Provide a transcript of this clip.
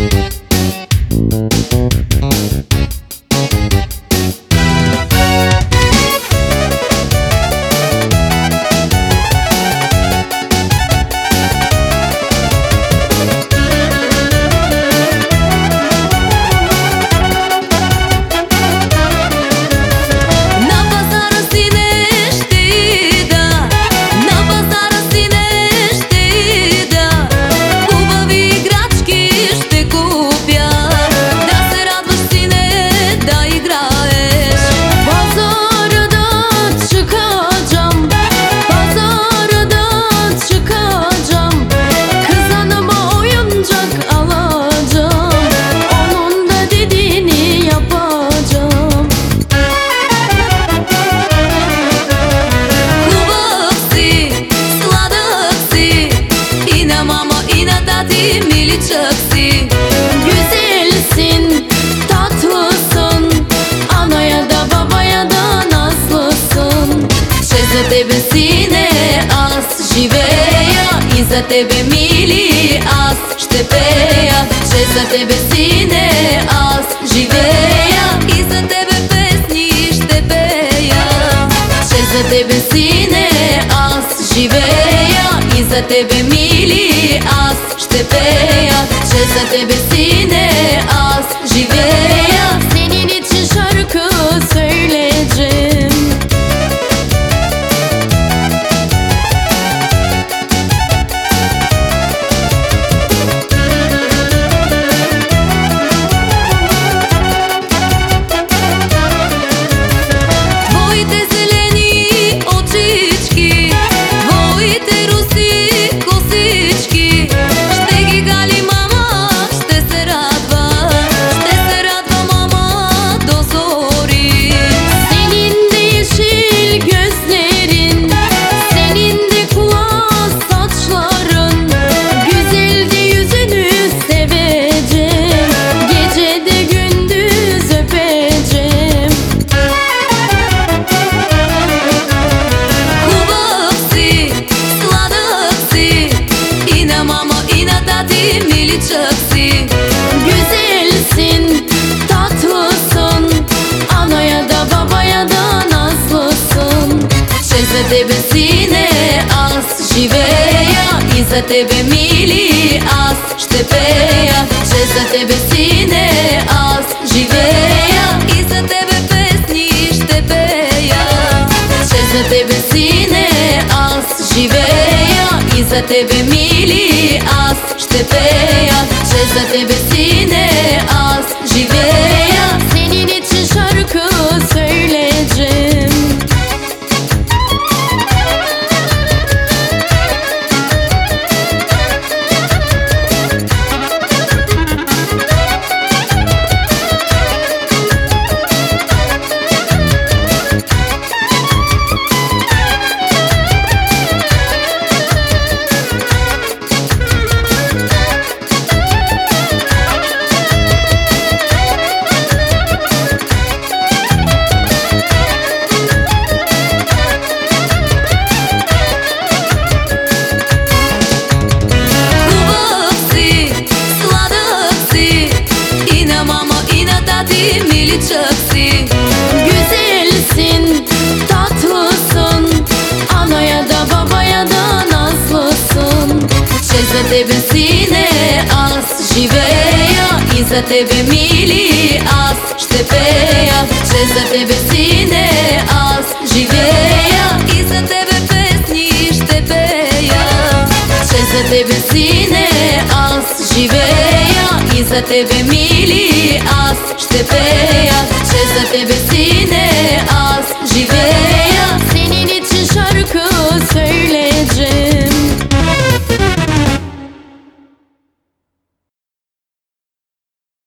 Thank за тебе сине, аз живея. И за тебе мили, аз ще пея. Ще за тебе сине, аз живея. И за тебе песни ще пея. Ще за тебе сине, аз живея. И за тебе мили, аз ще пея. Ще за тебе sine az тебе сине аз живея. И за тебе мили аз ще пея. Ще за тебе сине аз живея. И за тебе песни ще пея. Ще за тебе сине аз живея. И за тебе мили аз ще пея. Ще за тебе тебе сине аз живея И за тебе мили аз ще пея. Ще за тебе сине аз живея И за тебе песни ще пея. Ще за тебе сине аз живея И за тебе мили аз ще пея. Ще за тебе сине аз живея